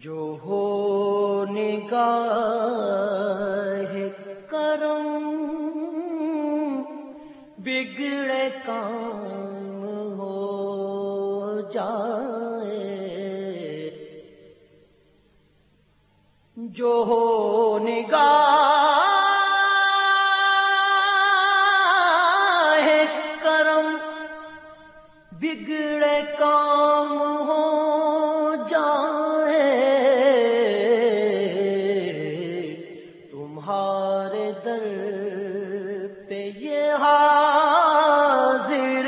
جو ہو نگاہ کرم بگڑے کام ہو جائے۔ جو ہو نگاہ کرم بگڑے کام تمہارے در پہ یہ حاضر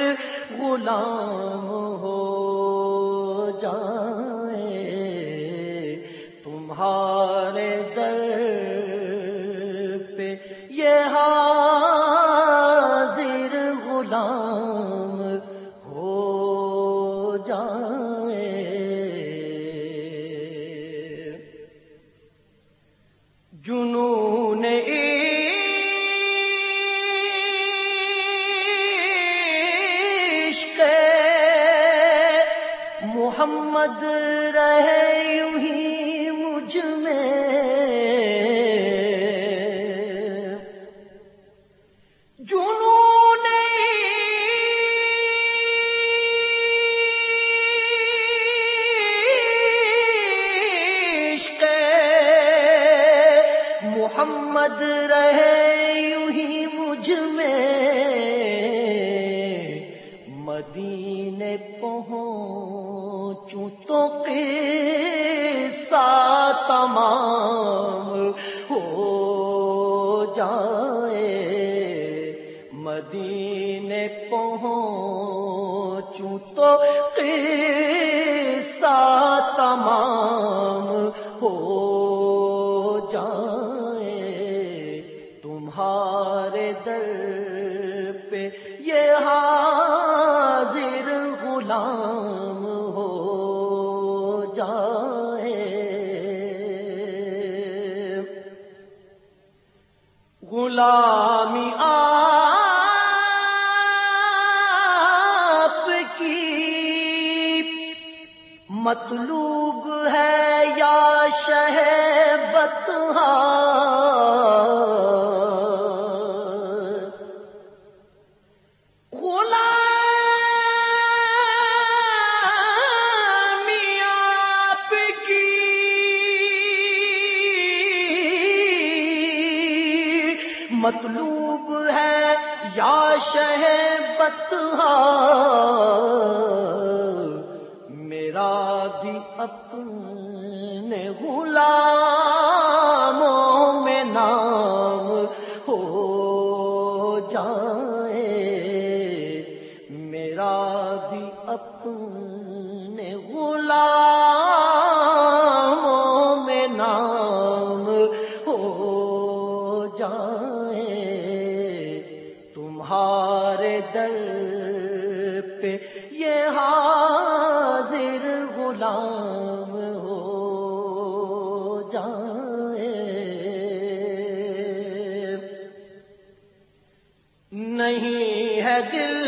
غلام ہو جائے۔ تمہارے در محمد رہے یوں ہی مجھ میں۔ جنون عشق محمد رہے یوں ہی مجھ میں۔ تو قصہ تمام ہو جائے۔ مدینے پہنچوں تو قصہ تمام مطلوب ہے یا شہ بتہا میرا بھی اپنے غلام تمہارے در پہ یہ حاضر غلام ہو جائے۔ نہیں ہے دل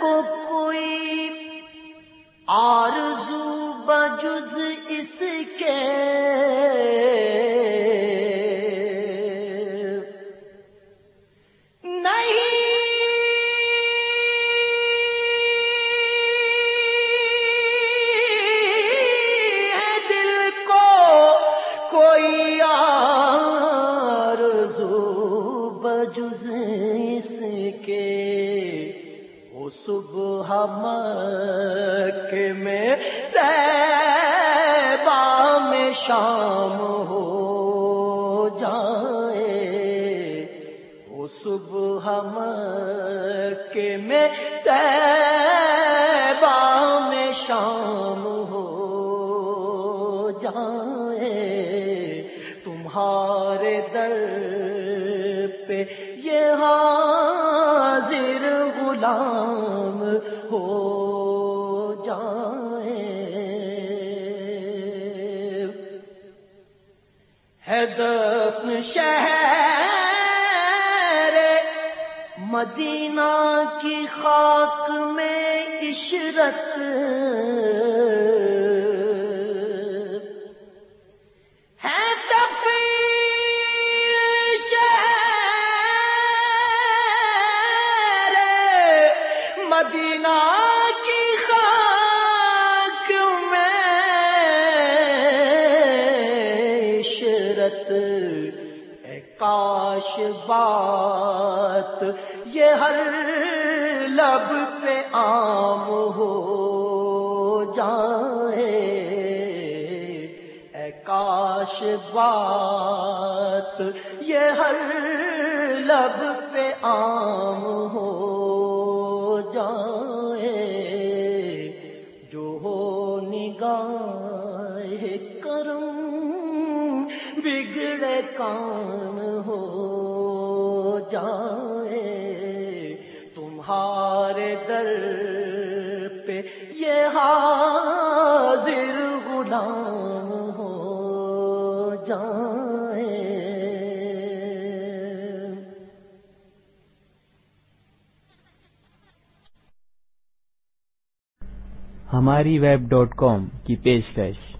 کو بجز اس کے۔ وہ صبح مکہ میں تیبہ میں شام ہو جائے۔ وہ صبح مکہ میں تیبہ میں شام ہو جائے۔ تمہارے در پہ یہ حاضر غلام ہو جائے۔ ہے دفن شہر مدینہ کی خاک میں عشرت عزت کاش بات، یہ ہر لب پہ عام ہو جائے۔ کاش بات، یہ ہر لب پہ عام ہو جائے۔ بگڑے ہو جائے، تمہارے در پہ یہ حاضر غلام ہو جائے۔ ہماری ویب ڈاٹ کام کی پیشکش۔